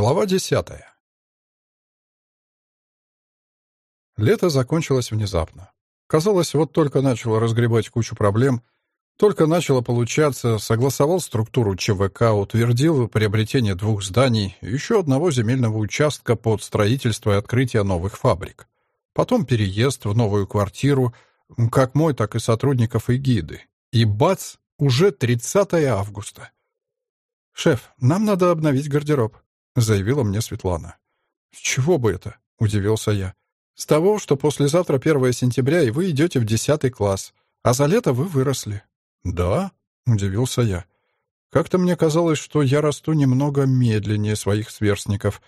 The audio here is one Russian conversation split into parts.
Глава десятая. Лето закончилось внезапно. Казалось, вот только начало разгребать кучу проблем, только начало получаться, согласовал структуру ЧВК, утвердил приобретение двух зданий, еще одного земельного участка под строительство и открытие новых фабрик. Потом переезд в новую квартиру, как мой, так и сотрудников и гиды. И бац, уже 30 августа. «Шеф, нам надо обновить гардероб», — заявила мне Светлана. «С чего бы это?» — удивился я. «С того, что послезавтра 1 сентября, и вы идете в 10 класс, а за лето вы выросли». «Да?» — удивился я. «Как-то мне казалось, что я расту немного медленнее своих сверстников,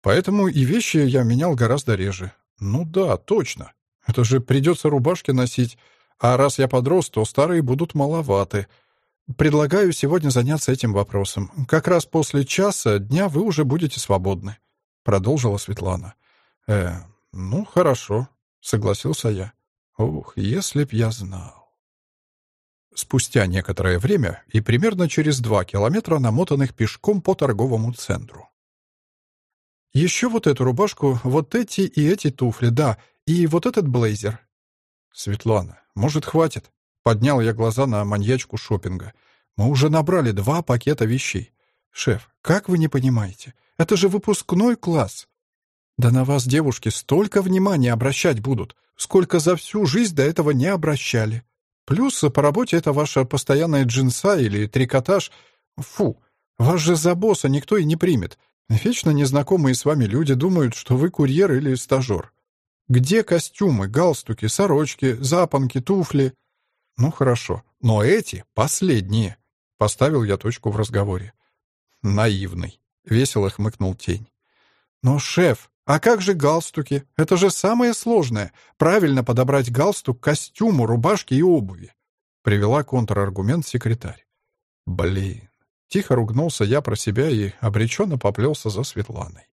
поэтому и вещи я менял гораздо реже. Ну да, точно. Это же придется рубашки носить, а раз я подрос, то старые будут маловаты». Предлагаю сегодня заняться этим вопросом. Как раз после часа дня вы уже будете свободны, продолжила Светлана. Э, ну, хорошо, согласился я. Ух, если б я знал. Спустя некоторое время и примерно через два километра намотанных пешком по торговому центру. Еще вот эту рубашку, вот эти и эти туфли, да, и вот этот блейзер. Светлана, может, хватит? Поднял я глаза на маньячку шопинга. Мы уже набрали два пакета вещей. Шеф, как вы не понимаете? Это же выпускной класс. Да на вас девушки столько внимания обращать будут, сколько за всю жизнь до этого не обращали. Плюс по работе это ваша постоянная джинса или трикотаж. Фу, вас же за босса никто и не примет. Вечно незнакомые с вами люди думают, что вы курьер или стажер. Где костюмы, галстуки, сорочки, запонки, туфли? Ну хорошо, но эти последние. Поставил я точку в разговоре. Наивный. Весело хмыкнул тень. Но, шеф, а как же галстуки? Это же самое сложное. Правильно подобрать галстук к костюму, рубашке и обуви. Привела контраргумент секретарь. Блин. Тихо ругнулся я про себя и обреченно поплелся за Светланой.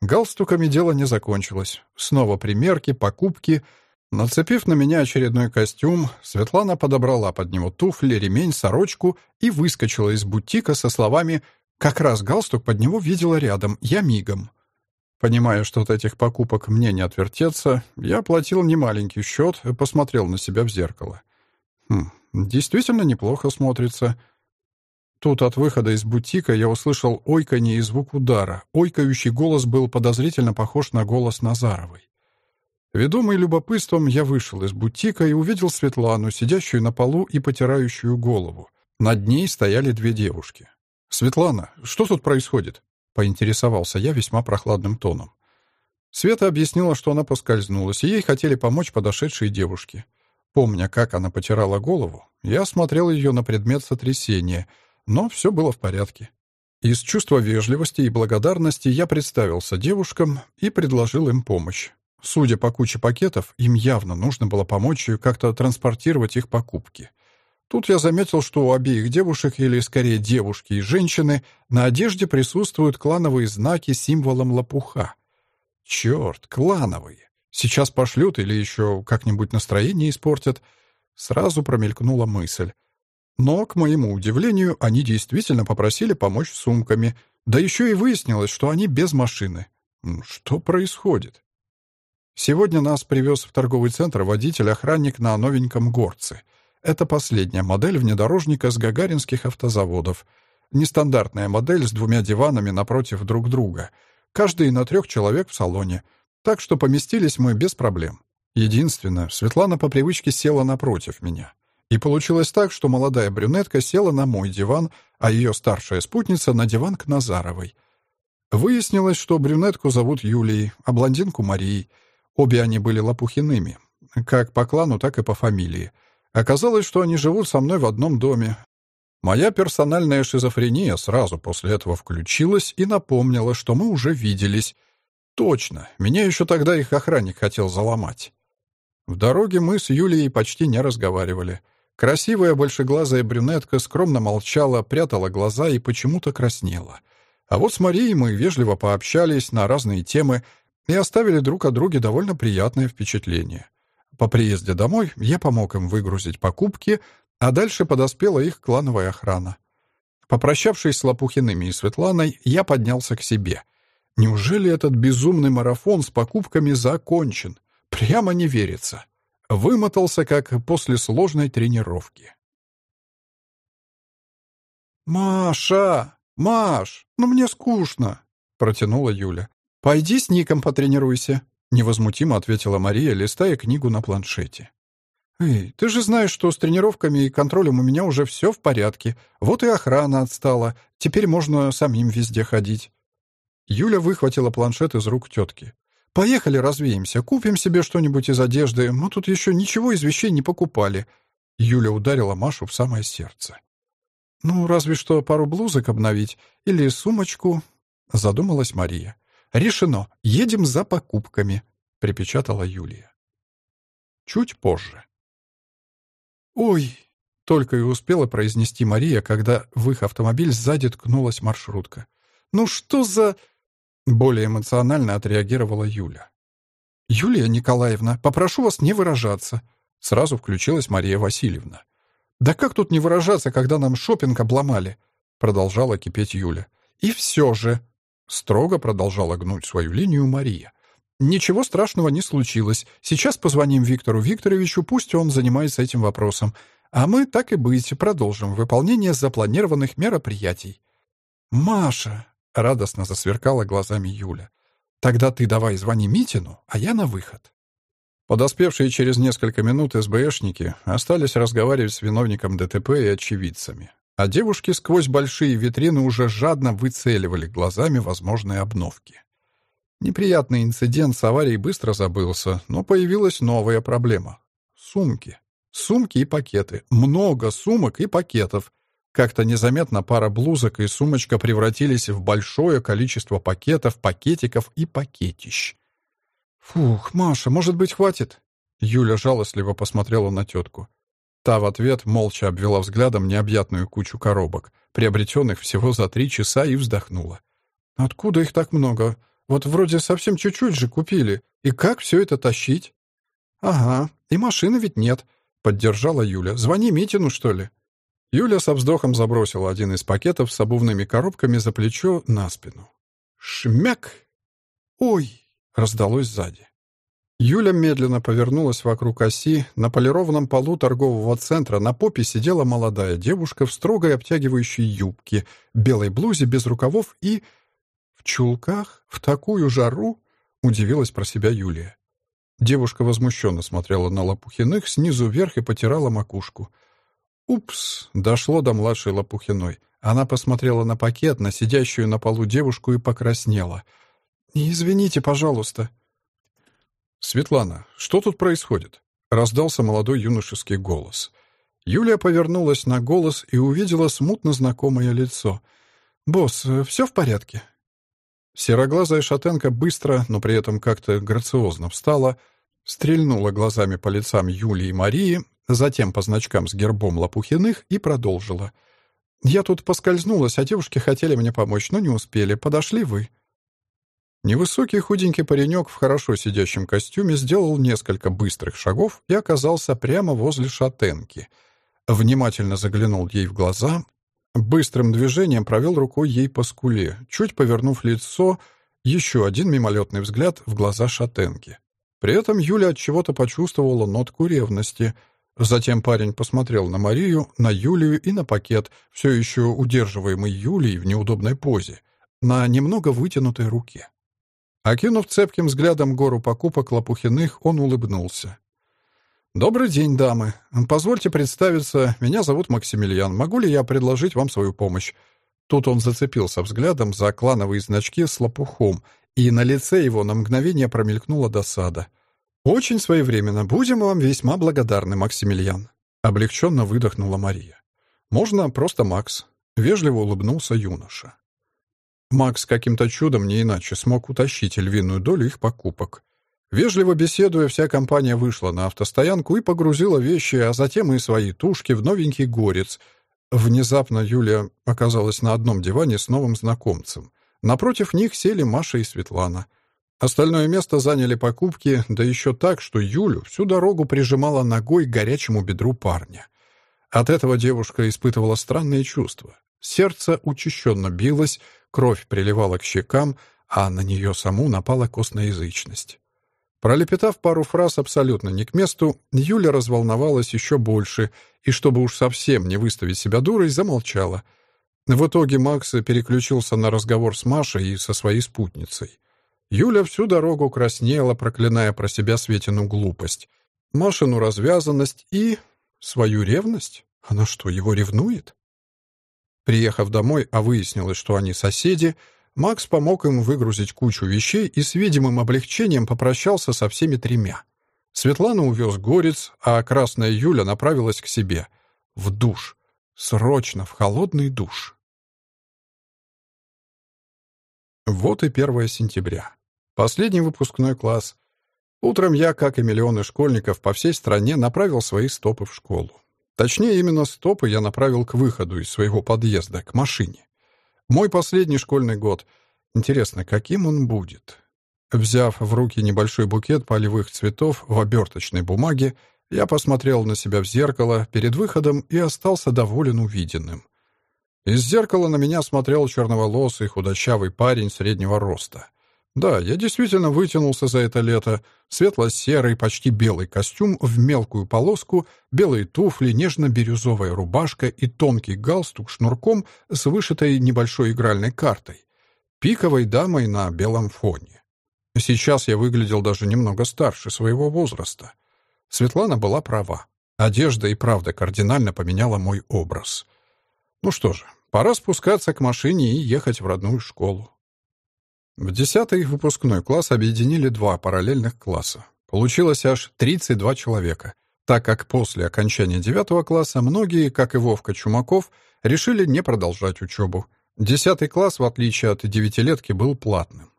Галстуками дело не закончилось. Снова примерки, покупки — Нацепив на меня очередной костюм, Светлана подобрала под него туфли, ремень, сорочку и выскочила из бутика со словами «Как раз галстук под него видела рядом, я мигом». Понимая, что от этих покупок мне не отвертеться, я оплатил немаленький счет и посмотрел на себя в зеркало. Хм, действительно неплохо смотрится. Тут от выхода из бутика я услышал ойканье и звук удара. Ойкающий голос был подозрительно похож на голос Назаровой. Ведомый любопытством, я вышел из бутика и увидел Светлану, сидящую на полу и потирающую голову. Над ней стояли две девушки. «Светлана, что тут происходит?» — поинтересовался я весьма прохладным тоном. Света объяснила, что она поскользнулась, и ей хотели помочь подошедшие девушки. Помня, как она потирала голову, я осмотрел ее на предмет сотрясения, но все было в порядке. Из чувства вежливости и благодарности я представился девушкам и предложил им помощь. Судя по куче пакетов, им явно нужно было помочь как-то транспортировать их покупки. Тут я заметил, что у обеих девушек, или скорее девушки и женщины, на одежде присутствуют клановые знаки символом лопуха. Черт, клановые! Сейчас пошлют или еще как-нибудь настроение испортят. Сразу промелькнула мысль. Но, к моему удивлению, они действительно попросили помочь сумками, да еще и выяснилось, что они без машины. Что происходит? Сегодня нас привез в торговый центр водитель-охранник на новеньком горце. Это последняя модель внедорожника с гагаринских автозаводов. Нестандартная модель с двумя диванами напротив друг друга. Каждый на трех человек в салоне. Так что поместились мы без проблем. Единственное, Светлана по привычке села напротив меня. И получилось так, что молодая брюнетка села на мой диван, а ее старшая спутница — на диван к Назаровой. Выяснилось, что брюнетку зовут Юлией, а блондинку — Марией — Обе они были лопухиными, как по клану, так и по фамилии. Оказалось, что они живут со мной в одном доме. Моя персональная шизофрения сразу после этого включилась и напомнила, что мы уже виделись. Точно, меня еще тогда их охранник хотел заломать. В дороге мы с Юлией почти не разговаривали. Красивая большеглазая брюнетка скромно молчала, прятала глаза и почему-то краснела. А вот с Марией мы вежливо пообщались на разные темы, и оставили друг о друге довольно приятное впечатление. По приезде домой я помог им выгрузить покупки, а дальше подоспела их клановая охрана. Попрощавшись с Лопухиными и Светланой, я поднялся к себе. Неужели этот безумный марафон с покупками закончен? Прямо не верится. Вымотался, как после сложной тренировки. «Маша! Маш! Ну мне скучно!» — протянула Юля. «Пойди с Ником потренируйся», — невозмутимо ответила Мария, листая книгу на планшете. «Эй, ты же знаешь, что с тренировками и контролем у меня уже все в порядке. Вот и охрана отстала. Теперь можно самим везде ходить». Юля выхватила планшет из рук тетки. «Поехали развеемся, купим себе что-нибудь из одежды. Мы тут еще ничего из вещей не покупали». Юля ударила Машу в самое сердце. «Ну, разве что пару блузок обновить или сумочку», — задумалась Мария. «Решено. Едем за покупками», — припечатала Юлия. Чуть позже. «Ой!» — только и успела произнести Мария, когда в их автомобиль сзади ткнулась маршрутка. «Ну что за...» — более эмоционально отреагировала Юля. «Юлия Николаевна, попрошу вас не выражаться», — сразу включилась Мария Васильевна. «Да как тут не выражаться, когда нам шопинг обломали?» — продолжала кипеть Юля. «И все же...» Строго продолжала гнуть свою линию Мария. «Ничего страшного не случилось. Сейчас позвоним Виктору Викторовичу, пусть он занимается этим вопросом. А мы, так и быть, продолжим выполнение запланированных мероприятий». «Маша!» — радостно засверкала глазами Юля. «Тогда ты давай звони Митину, а я на выход». Подоспевшие через несколько минут СБшники остались разговаривать с виновником ДТП и очевидцами а девушки сквозь большие витрины уже жадно выцеливали глазами возможные обновки. Неприятный инцидент с аварией быстро забылся, но появилась новая проблема. Сумки. Сумки и пакеты. Много сумок и пакетов. Как-то незаметно пара блузок и сумочка превратились в большое количество пакетов, пакетиков и пакетищ. «Фух, Маша, может быть, хватит?» Юля жалостливо посмотрела на тетку. Та в ответ молча обвела взглядом необъятную кучу коробок, приобретенных всего за три часа, и вздохнула. «Откуда их так много? Вот вроде совсем чуть-чуть же купили. И как все это тащить?» «Ага, и машины ведь нет», — поддержала Юля. «Звони Митину, что ли?» Юля со вздохом забросила один из пакетов с обувными коробками за плечо на спину. «Шмяк!» «Ой!» — раздалось сзади. Юля медленно повернулась вокруг оси. На полированном полу торгового центра на попе сидела молодая девушка в строгой обтягивающей юбке, белой блузе без рукавов и... В чулках? В такую жару? Удивилась про себя Юлия. Девушка возмущенно смотрела на Лопухиных снизу вверх и потирала макушку. «Упс!» — дошло до младшей Лопухиной. Она посмотрела на пакет, на сидящую на полу девушку и покраснела. «Извините, пожалуйста», «Светлана, что тут происходит?» — раздался молодой юношеский голос. Юлия повернулась на голос и увидела смутно знакомое лицо. «Босс, все в порядке?» Сероглазая шатенка быстро, но при этом как-то грациозно встала, стрельнула глазами по лицам Юлии и Марии, затем по значкам с гербом Лопухиных и продолжила. «Я тут поскользнулась, а девушки хотели мне помочь, но не успели. Подошли вы?» Невысокий худенький паренек в хорошо сидящем костюме сделал несколько быстрых шагов и оказался прямо возле шатенки. Внимательно заглянул ей в глаза, быстрым движением провел рукой ей по скуле, чуть повернув лицо, еще один мимолетный взгляд в глаза шатенки. При этом Юля от чего-то почувствовала нотку ревности. Затем парень посмотрел на Марию, на Юлию и на пакет, все еще удерживаемый Юлией в неудобной позе, на немного вытянутой руке. Окинув цепким взглядом гору покупок Лопухиных, он улыбнулся. «Добрый день, дамы. Позвольте представиться, меня зовут Максимилиан. Могу ли я предложить вам свою помощь?» Тут он зацепился взглядом за клановые значки с лопухом, и на лице его на мгновение промелькнула досада. «Очень своевременно. Будем вам весьма благодарны, Максимилиан», — облегченно выдохнула Мария. «Можно просто Макс», — вежливо улыбнулся юноша. Макс каким-то чудом не иначе смог утащить львиную долю их покупок. Вежливо беседуя, вся компания вышла на автостоянку и погрузила вещи, а затем и свои тушки в новенький горец. Внезапно Юля оказалась на одном диване с новым знакомцем. Напротив них сели Маша и Светлана. Остальное место заняли покупки, да еще так, что Юлю всю дорогу прижимала ногой к горячему бедру парня. От этого девушка испытывала странные чувства. Сердце учащенно билось, кровь приливала к щекам, а на нее саму напала косноязычность. Пролепетав пару фраз абсолютно не к месту, Юля разволновалась еще больше и, чтобы уж совсем не выставить себя дурой, замолчала. В итоге Макс переключился на разговор с Машей и со своей спутницей. Юля всю дорогу краснела, проклиная про себя Светину глупость, Машину развязанность и... свою ревность. Она что, его ревнует? Приехав домой, а выяснилось, что они соседи, Макс помог им выгрузить кучу вещей и с видимым облегчением попрощался со всеми тремя. Светлана увез горец, а Красная Юля направилась к себе. В душ. Срочно, в холодный душ. Вот и 1 сентября. Последний выпускной класс. Утром я, как и миллионы школьников по всей стране, направил свои стопы в школу. Точнее, именно стопы я направил к выходу из своего подъезда, к машине. Мой последний школьный год. Интересно, каким он будет? Взяв в руки небольшой букет полевых цветов в оберточной бумаге, я посмотрел на себя в зеркало перед выходом и остался доволен увиденным. Из зеркала на меня смотрел черноволосый худощавый парень среднего роста. Да, я действительно вытянулся за это лето. Светло-серый, почти белый костюм в мелкую полоску, белые туфли, нежно-бирюзовая рубашка и тонкий галстук шнурком с вышитой небольшой игральной картой. Пиковой дамой на белом фоне. Сейчас я выглядел даже немного старше своего возраста. Светлана была права. Одежда и правда кардинально поменяла мой образ. Ну что же, пора спускаться к машине и ехать в родную школу. В десятый выпускной класс объединили два параллельных класса. Получилось аж 32 человека, так как после окончания девятого класса многие, как и Вовка Чумаков, решили не продолжать учебу. Десятый класс, в отличие от девятилетки, был платным.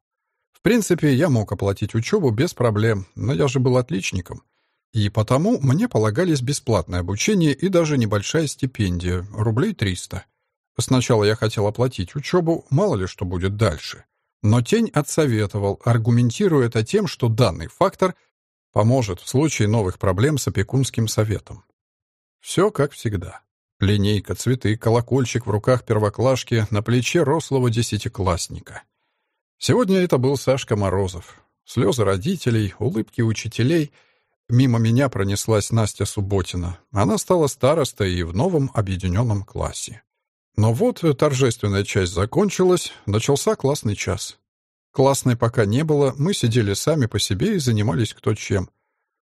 В принципе, я мог оплатить учебу без проблем, но я же был отличником. И потому мне полагались бесплатное обучение и даже небольшая стипендия, рублей 300. Сначала я хотел оплатить учебу, мало ли что будет дальше. Но Тень отсоветовал, аргументируя это тем, что данный фактор поможет в случае новых проблем с опекунским советом. Все как всегда. Линейка, цветы, колокольчик в руках первоклашки, на плече рослого десятиклассника. Сегодня это был Сашка Морозов. Слезы родителей, улыбки учителей. Мимо меня пронеслась Настя Субботина. Она стала старостой и в новом объединенном классе. Но вот торжественная часть закончилась, начался классный час. Классной пока не было, мы сидели сами по себе и занимались кто чем.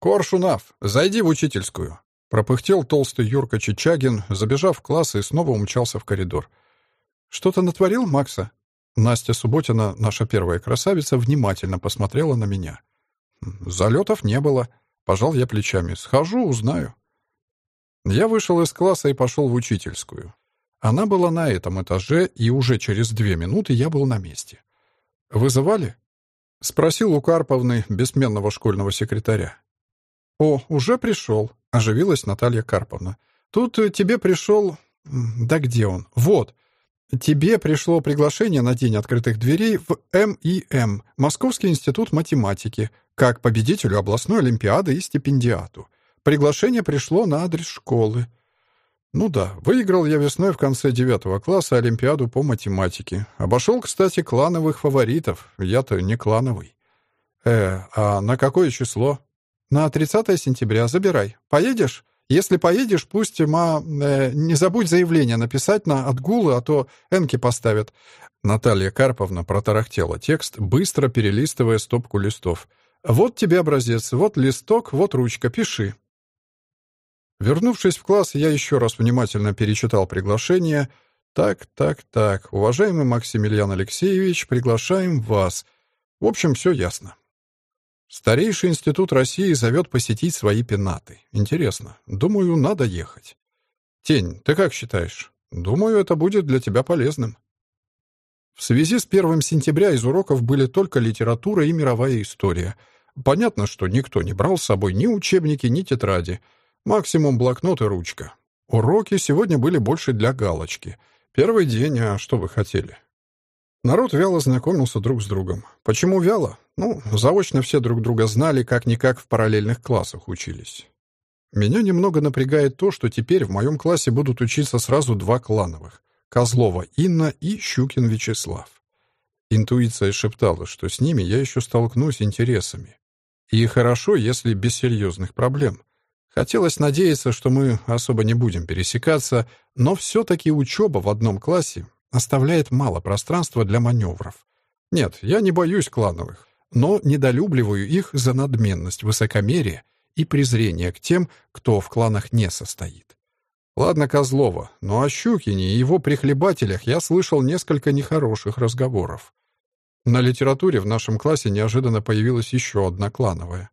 «Коршунав, зайди в учительскую!» Пропыхтел толстый Юрка Чичагин, забежав в класс и снова умчался в коридор. «Что-то натворил, Макса?» Настя Субботина, наша первая красавица, внимательно посмотрела на меня. «Залетов не было», — пожал я плечами. «Схожу, узнаю». Я вышел из класса и пошел в учительскую. Она была на этом этаже, и уже через две минуты я был на месте. «Вызывали?» — спросил у Карповны, бессменного школьного секретаря. «О, уже пришел», — оживилась Наталья Карповна. «Тут тебе пришел... Да где он? Вот. Тебе пришло приглашение на День открытых дверей в МИМ, Московский институт математики, как победителю областной олимпиады и стипендиату. Приглашение пришло на адрес школы. Ну да, выиграл я весной в конце девятого класса Олимпиаду по математике. Обошел, кстати, клановых фаворитов. Я-то не клановый. Э, а на какое число? На 30 сентября. Забирай. Поедешь? Если поедешь, пусть, ма, э, не забудь заявление написать на отгулы, а то энки поставят. Наталья Карповна протарахтела текст, быстро перелистывая стопку листов. «Вот тебе образец, вот листок, вот ручка, пиши». Вернувшись в класс, я еще раз внимательно перечитал приглашение. «Так, так, так. Уважаемый Максимилиан Алексеевич, приглашаем вас». В общем, все ясно. Старейший институт России зовет посетить свои пенаты. Интересно. Думаю, надо ехать. Тень, ты как считаешь? Думаю, это будет для тебя полезным. В связи с первым сентября из уроков были только литература и мировая история. Понятно, что никто не брал с собой ни учебники, ни тетради. Максимум блокнот и ручка. Уроки сегодня были больше для галочки. Первый день, а что вы хотели? Народ вяло знакомился друг с другом. Почему вяло? Ну, заочно все друг друга знали, как-никак в параллельных классах учились. Меня немного напрягает то, что теперь в моем классе будут учиться сразу два клановых. Козлова Инна и Щукин Вячеслав. Интуиция шептала, что с ними я еще столкнусь интересами. И хорошо, если без серьезных проблем. Хотелось надеяться, что мы особо не будем пересекаться, но все-таки учеба в одном классе оставляет мало пространства для маневров. Нет, я не боюсь клановых, но недолюбливаю их за надменность, высокомерие и презрение к тем, кто в кланах не состоит. Ладно Козлова, но о Щукине и его прихлебателях я слышал несколько нехороших разговоров. На литературе в нашем классе неожиданно появилась еще одна клановая.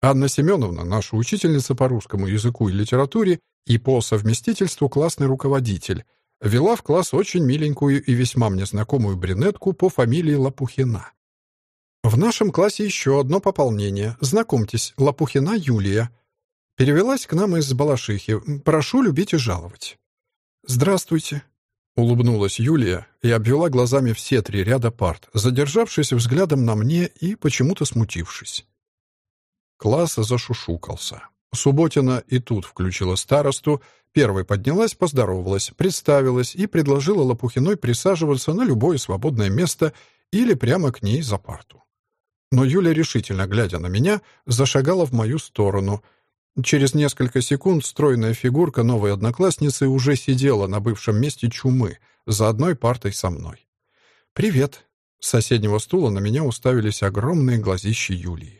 Анна Семеновна, наша учительница по русскому языку и литературе и по совместительству классный руководитель, вела в класс очень миленькую и весьма мне знакомую брюнетку по фамилии Лопухина. В нашем классе еще одно пополнение. Знакомьтесь, Лопухина Юлия. Перевелась к нам из Балашихи. Прошу любить и жаловать. Здравствуйте, Улыбнулась Юлия и обвела глазами все три ряда парт, задержавшись взглядом на мне и почему-то смутившись. Класс зашушукался. Субботина и тут включила старосту, первой поднялась, поздоровалась, представилась и предложила Лопухиной присаживаться на любое свободное место или прямо к ней за парту. Но Юля, решительно глядя на меня, зашагала в мою сторону — Через несколько секунд стройная фигурка новой одноклассницы уже сидела на бывшем месте чумы, за одной партой со мной. «Привет!» С соседнего стула на меня уставились огромные глазищи Юлии.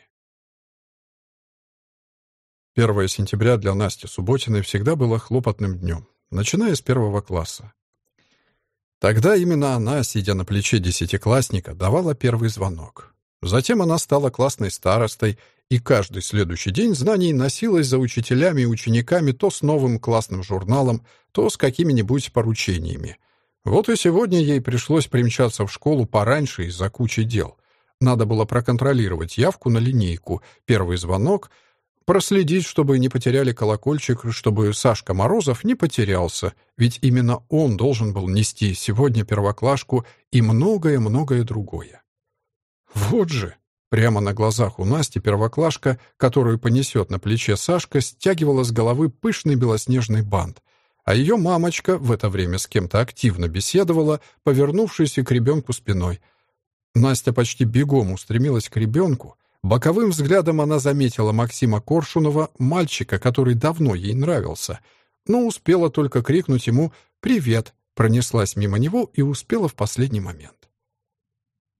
1 сентября для Насти Субботиной всегда было хлопотным днем, начиная с первого класса. Тогда именно она, сидя на плече десятиклассника, давала первый звонок. Затем она стала классной старостой, и каждый следующий день знаний носилась за учителями и учениками то с новым классным журналом, то с какими-нибудь поручениями. Вот и сегодня ей пришлось примчаться в школу пораньше из-за кучи дел. Надо было проконтролировать явку на линейку, первый звонок, проследить, чтобы не потеряли колокольчик, чтобы Сашка Морозов не потерялся, ведь именно он должен был нести сегодня первоклашку и многое-многое другое. Вот же! Прямо на глазах у Насти первоклашка, которую понесет на плече Сашка, стягивала с головы пышный белоснежный бант, а ее мамочка в это время с кем-то активно беседовала, повернувшись к ребенку спиной. Настя почти бегом устремилась к ребенку. Боковым взглядом она заметила Максима Коршунова, мальчика, который давно ей нравился, но успела только крикнуть ему «Привет!», пронеслась мимо него и успела в последний момент.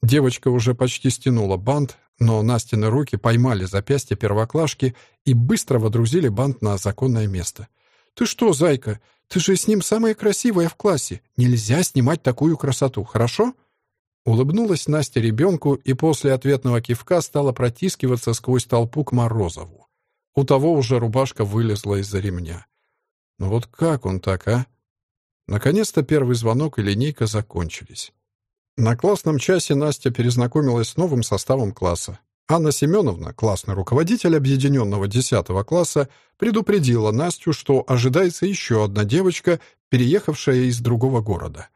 Девочка уже почти стянула бант, но Настины руки поймали запястье первоклашки и быстро водрузили бант на законное место. «Ты что, зайка? Ты же с ним самая красивая в классе. Нельзя снимать такую красоту, хорошо?» Улыбнулась Настя ребенку и после ответного кивка стала протискиваться сквозь толпу к Морозову. У того уже рубашка вылезла из-за ремня. Ну вот как он так, а? Наконец-то первый звонок и линейка закончились. На классном часе Настя перезнакомилась с новым составом класса. Анна Семеновна, классный руководитель объединенного 10 класса, предупредила Настю, что ожидается еще одна девочка, переехавшая из другого города.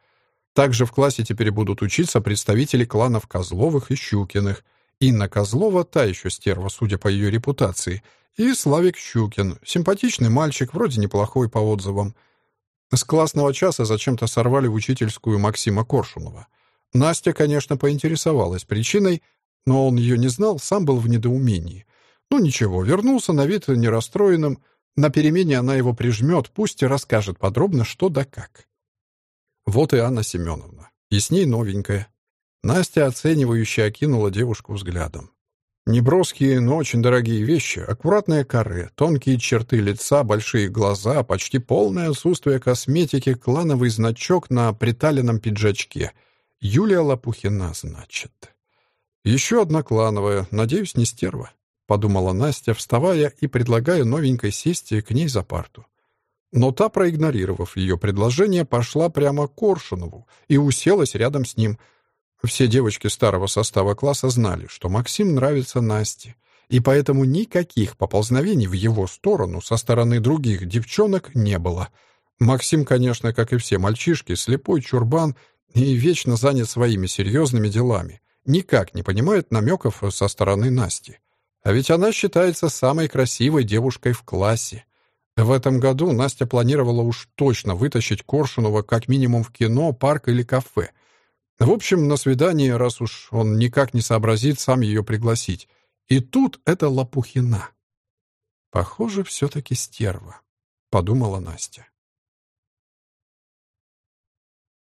Также в классе теперь будут учиться представители кланов Козловых и Щукиных. Инна Козлова, та еще стерва, судя по ее репутации, и Славик Щукин, симпатичный мальчик, вроде неплохой по отзывам. С классного часа зачем-то сорвали учительскую Максима Коршунова — Настя, конечно, поинтересовалась причиной, но он ее не знал, сам был в недоумении. Ну ничего, вернулся на вид нерасстроенным. На перемене она его прижмет, пусть и расскажет подробно, что да как. Вот и Анна Семеновна. И с ней новенькая. Настя оценивающе окинула девушку взглядом. Неброские, но очень дорогие вещи, аккуратные каре, тонкие черты лица, большие глаза, почти полное отсутствие косметики, клановый значок на приталенном пиджачке — Юлия Лопухина, значит. Еще одна клановая, надеюсь, не стерва, подумала Настя, вставая и предлагая новенькой сесть к ней за парту. Но та, проигнорировав ее предложение, пошла прямо к Коршунову и уселась рядом с ним. Все девочки старого состава класса знали, что Максим нравится Насте, и поэтому никаких поползновений в его сторону со стороны других девчонок не было. Максим, конечно, как и все мальчишки, слепой чурбан — и вечно занят своими серьезными делами, никак не понимает намеков со стороны Насти. А ведь она считается самой красивой девушкой в классе. В этом году Настя планировала уж точно вытащить Коршунова как минимум в кино, парк или кафе. В общем, на свидание, раз уж он никак не сообразит сам ее пригласить. И тут это Лопухина. «Похоже, все-таки стерва», — подумала Настя.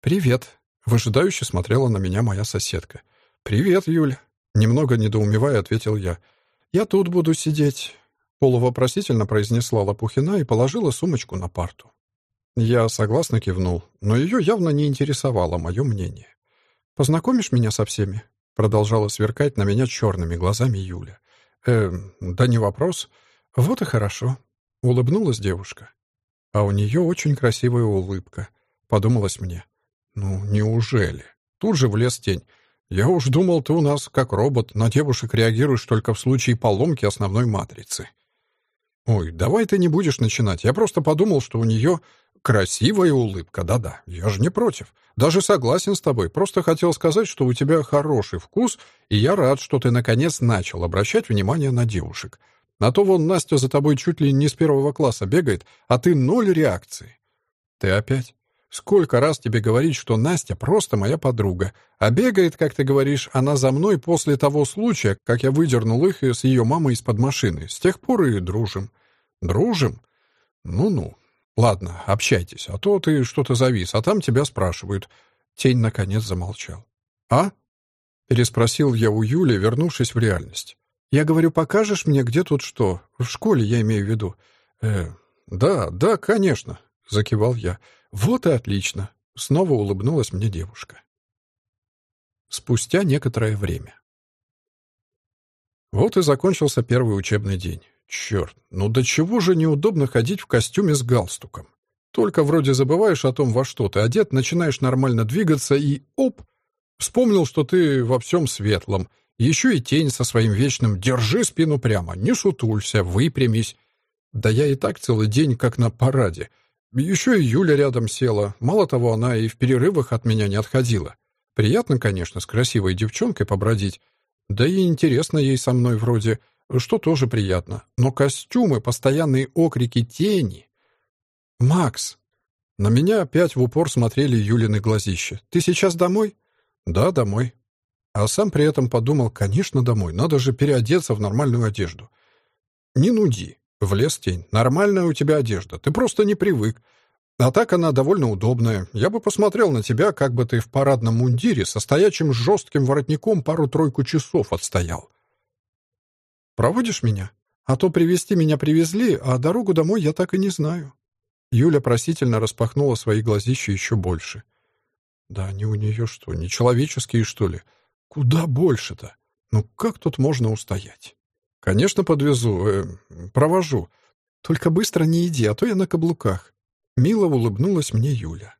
«Привет», — выжидающе смотрела на меня моя соседка. «Привет, Юль», — немного недоумевая ответил я. «Я тут буду сидеть. Полувопросительно произнесла Лопухина и положила сумочку на парту. Я согласно кивнул, но ее явно не интересовало мое мнение. «Познакомишь меня со всеми?» Продолжала сверкать на меня черными глазами Юля. «Э, да не вопрос. Вот и хорошо», — улыбнулась девушка. «А у нее очень красивая улыбка», — подумалось мне. «Ну, неужели?» Тут же влез тень. «Я уж думал, ты у нас, как робот, на девушек реагируешь только в случае поломки основной матрицы». «Ой, давай ты не будешь начинать. Я просто подумал, что у нее красивая улыбка. Да-да, я же не против. Даже согласен с тобой. Просто хотел сказать, что у тебя хороший вкус, и я рад, что ты наконец начал обращать внимание на девушек. А то вон Настя за тобой чуть ли не с первого класса бегает, а ты ноль реакции». «Ты опять?» Сколько раз тебе говорить, что Настя просто моя подруга, а бегает, как ты говоришь, она за мной после того случая, как я выдернул их с ее мамой из-под машины. С тех пор и дружим. Дружим? Ну-ну. Ладно, общайтесь, а то ты что-то завис, а там тебя спрашивают. Тень, наконец, замолчал. «А?» — переспросил я у Юли, вернувшись в реальность. «Я говорю, покажешь мне, где тут что? В школе, я имею в виду». «Э, да, да, конечно», — закивал я. «Вот и отлично!» — снова улыбнулась мне девушка. Спустя некоторое время. Вот и закончился первый учебный день. Черт, ну до чего же неудобно ходить в костюме с галстуком. Только вроде забываешь о том, во что ты одет, начинаешь нормально двигаться и оп! Вспомнил, что ты во всем светлом. Еще и тень со своим вечным «держи спину прямо, не сутулься, выпрямись». Да я и так целый день как на параде — еще и Юля рядом села. Мало того, она и в перерывах от меня не отходила. Приятно, конечно, с красивой девчонкой побродить. Да и интересно ей со мной вроде, что тоже приятно. Но костюмы, постоянные окрики тени... «Макс!» На меня опять в упор смотрели Юлины глазища. «Ты сейчас домой?» «Да, домой». А сам при этом подумал, конечно, домой. Надо же переодеться в нормальную одежду. «Не нуди. Влез тень. «Нормальная у тебя одежда. Ты просто не привык. А так она довольно удобная. Я бы посмотрел на тебя, как бы ты в парадном мундире со стоячим жестким воротником пару-тройку часов отстоял. Проводишь меня? А то привезти меня привезли, а дорогу домой я так и не знаю». Юля просительно распахнула свои глазища еще больше. «Да они у нее что, нечеловеческие, что ли? Куда больше-то? Ну как тут можно устоять?» «Конечно, подвезу. Э, провожу. Только быстро не иди, а то я на каблуках». Мило улыбнулась мне Юля.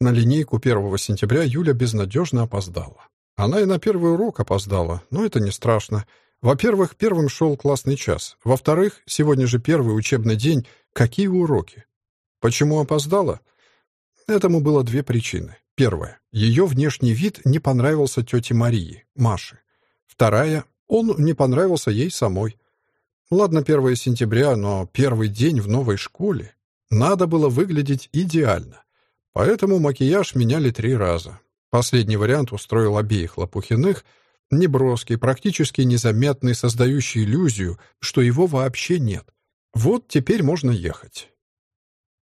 На линейку 1 сентября Юля безнадежно опоздала. Она и на первый урок опоздала, но это не страшно. Во-первых, первым шел классный час. Во-вторых, сегодня же первый учебный день. Какие уроки? Почему опоздала? Этому было две причины. Первая. Ее внешний вид не понравился тете Марии, Маше. Вторая. Он не понравился ей самой. Ладно, 1 сентября, но первый день в новой школе. Надо было выглядеть идеально. Поэтому макияж меняли три раза. Последний вариант устроил обеих Лопухиных, неброский, практически незаметный, создающий иллюзию, что его вообще нет. Вот теперь можно ехать.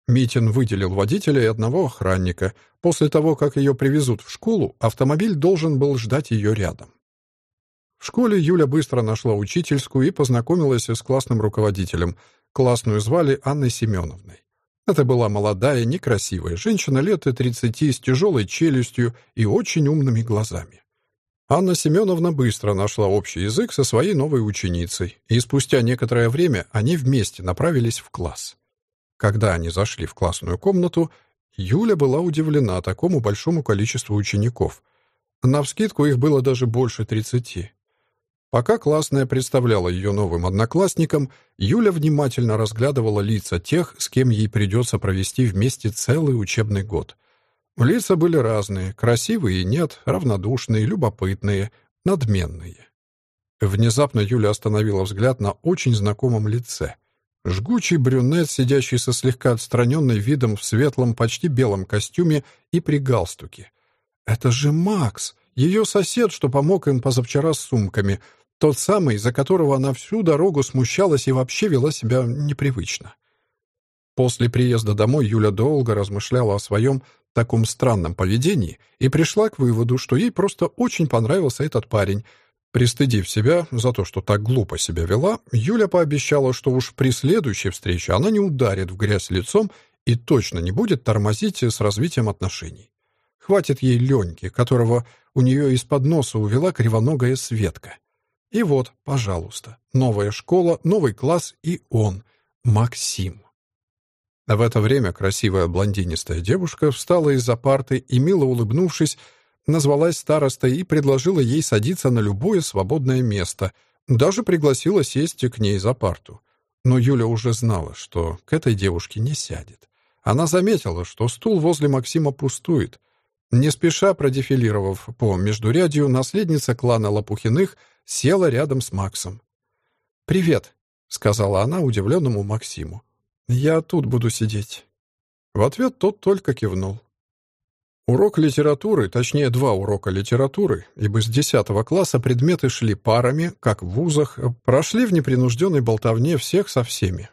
Митин выделил водителя и одного охранника. После того, как ее привезут в школу, автомобиль должен был ждать ее рядом. В школе Юля быстро нашла учительскую и познакомилась с классным руководителем. Классную звали Анной Семеновной. Это была молодая, некрасивая женщина лет 30 с тяжелой челюстью и очень умными глазами. Анна Семеновна быстро нашла общий язык со своей новой ученицей, и спустя некоторое время они вместе направились в класс. Когда они зашли в классную комнату, Юля была удивлена такому большому количеству учеников. Навскидку их было даже больше тридцати. Пока классная представляла ее новым одноклассникам, Юля внимательно разглядывала лица тех, с кем ей придется провести вместе целый учебный год. Лица были разные, красивые и нет, равнодушные, любопытные, надменные. Внезапно Юля остановила взгляд на очень знакомом лице. Жгучий брюнет, сидящий со слегка отстраненной видом в светлом, почти белом костюме и при галстуке. Это же Макс, ее сосед, что помог им позавчера с сумками, тот самый, за которого она всю дорогу смущалась и вообще вела себя непривычно. После приезда домой Юля долго размышляла о своем таком странном поведении и пришла к выводу, что ей просто очень понравился этот парень, Пристыдив себя за то, что так глупо себя вела, Юля пообещала, что уж при следующей встрече она не ударит в грязь лицом и точно не будет тормозить с развитием отношений. Хватит ей Леньки, которого у нее из-под носа увела кривоногая Светка. И вот, пожалуйста, новая школа, новый класс и он, Максим. В это время красивая блондинистая девушка встала из-за парты и, мило улыбнувшись, назвалась старостой и предложила ей садиться на любое свободное место, даже пригласила сесть к ней за парту. Но Юля уже знала, что к этой девушке не сядет. Она заметила, что стул возле Максима пустует. Не спеша продефилировав по междурядью, наследница клана Лопухиных села рядом с Максом. «Привет», — сказала она удивленному Максиму. «Я тут буду сидеть». В ответ тот только кивнул. Урок литературы, точнее два урока литературы, ибо с 10 класса предметы шли парами, как в вузах, прошли в непринужденной болтовне всех со всеми.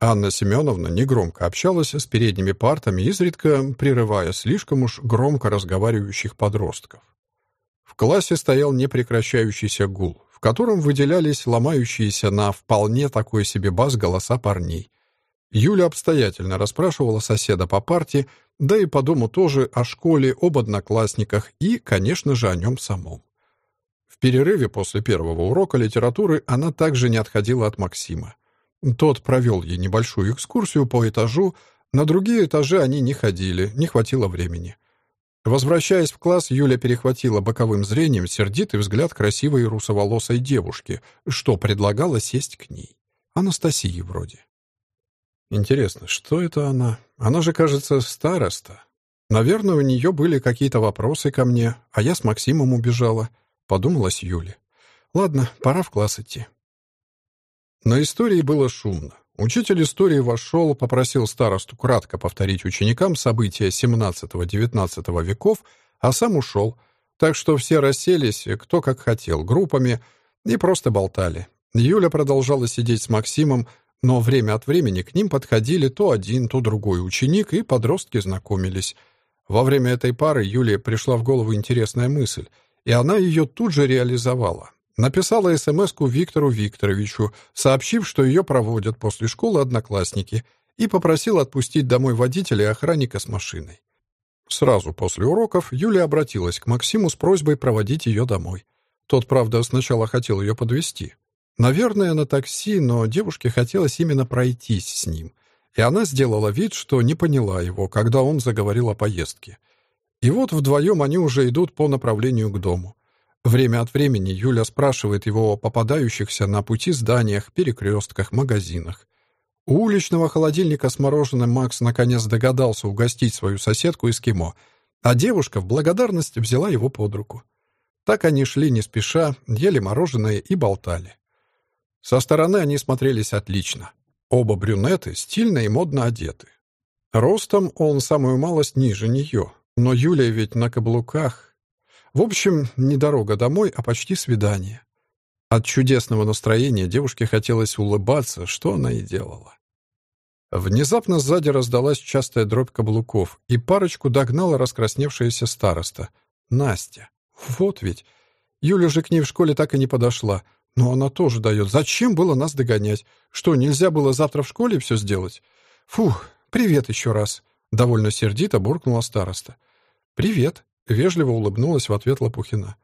Анна Семеновна негромко общалась с передними партами, изредка прерывая слишком уж громко разговаривающих подростков. В классе стоял непрекращающийся гул, в котором выделялись ломающиеся на вполне такой себе бас голоса парней. Юля обстоятельно расспрашивала соседа по парте, да и по дому тоже о школе, об одноклассниках и, конечно же, о нем самом. В перерыве после первого урока литературы она также не отходила от Максима. Тот провел ей небольшую экскурсию по этажу, на другие этажи они не ходили, не хватило времени. Возвращаясь в класс, Юля перехватила боковым зрением сердитый взгляд красивой русоволосой девушки, что предлагала сесть к ней. Анастасии вроде. Интересно, что это она? Она же, кажется, староста. Наверное, у нее были какие-то вопросы ко мне, а я с Максимом убежала. Подумалась Юля. Ладно, пора в класс идти. На истории было шумно. Учитель истории вошел, попросил старосту кратко повторить ученикам события XVII-XIX веков, а сам ушел. Так что все расселись, кто как хотел, группами, и просто болтали. Юля продолжала сидеть с Максимом, но время от времени к ним подходили то один, то другой ученик, и подростки знакомились. Во время этой пары Юлии пришла в голову интересная мысль, и она ее тут же реализовала. Написала СМС-ку Виктору Викторовичу, сообщив, что ее проводят после школы одноклассники, и попросила отпустить домой водителя и охранника с машиной. Сразу после уроков Юлия обратилась к Максиму с просьбой проводить ее домой. Тот, правда, сначала хотел ее подвести, Наверное, на такси, но девушке хотелось именно пройтись с ним. И она сделала вид, что не поняла его, когда он заговорил о поездке. И вот вдвоем они уже идут по направлению к дому. Время от времени Юля спрашивает его о попадающихся на пути зданиях, перекрестках, магазинах. У уличного холодильника с мороженым Макс наконец догадался угостить свою соседку эскимо, а девушка в благодарность взяла его под руку. Так они шли не спеша, ели мороженое и болтали. Со стороны они смотрелись отлично. Оба брюнеты стильно и модно одеты. Ростом он самую малость ниже нее, но Юлия ведь на каблуках. В общем, не дорога домой, а почти свидание. От чудесного настроения девушке хотелось улыбаться, что она и делала. Внезапно сзади раздалась частая дробь каблуков, и парочку догнала раскрасневшаяся староста. Настя. Вот ведь. Юля же к ней в школе так и не подошла. Но она тоже дает. Зачем было нас догонять? Что, нельзя было завтра в школе все сделать? Фух, привет еще раз. Довольно сердито буркнула староста. Привет. Вежливо улыбнулась в ответ Лопухина.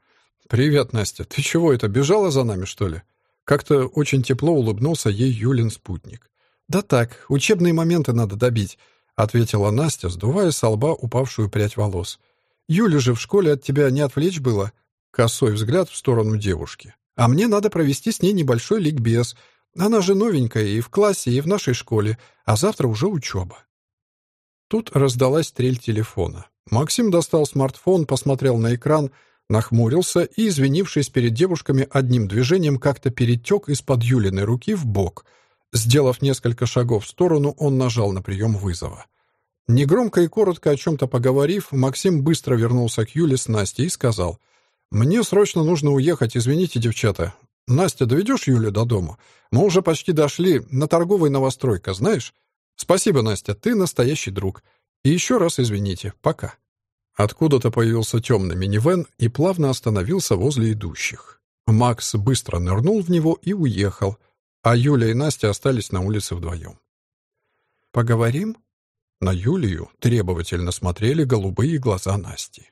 «Привет, Настя. Ты чего это, бежала за нами, что ли?» Как-то очень тепло улыбнулся ей Юлин спутник. «Да так, учебные моменты надо добить», — ответила Настя, сдувая с лба упавшую прядь волос. «Юлю же в школе от тебя не отвлечь было?» Косой взгляд в сторону девушки. А мне надо провести с ней небольшой ликбез. Она же новенькая и в классе, и в нашей школе, а завтра уже учеба». Тут раздалась трель телефона. Максим достал смартфон, посмотрел на экран, нахмурился и, извинившись перед девушками, одним движением как-то перетек из-под Юлиной руки в бок. Сделав несколько шагов в сторону, он нажал на прием вызова. Негромко и коротко о чем-то поговорив, Максим быстро вернулся к Юле с Настей и сказал, «Мне срочно нужно уехать, извините, девчата. Настя, доведешь Юлю до дома? Мы уже почти дошли, на торговой новостройка, знаешь? Спасибо, Настя, ты настоящий друг. И еще раз извините. Пока». Откуда-то появился темный минивэн и плавно остановился возле идущих. Макс быстро нырнул в него и уехал, а Юля и Настя остались на улице вдвоем. «Поговорим?» На Юлию требовательно смотрели голубые глаза Насти.